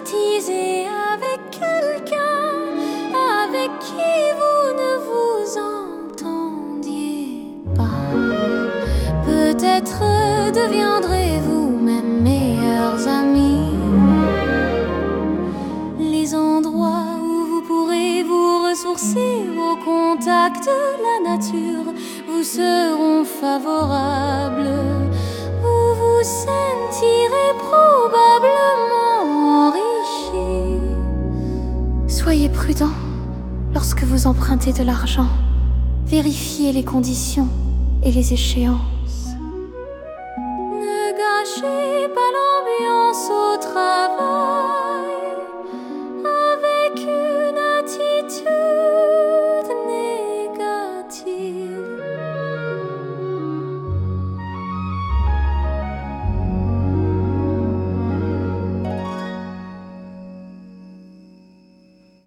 avec quelqu'un avec qui vous ne vous entendiez pas. Peut-être deviendrez-vous même meilleurs amis. Les endroits où vous pourrez vous ressourcer au contact de la nature vous seront favorables. Soyez prudent lorsque vous empruntez de l'argent. Vérifiez les conditions et les échéances. Ne gâchez pas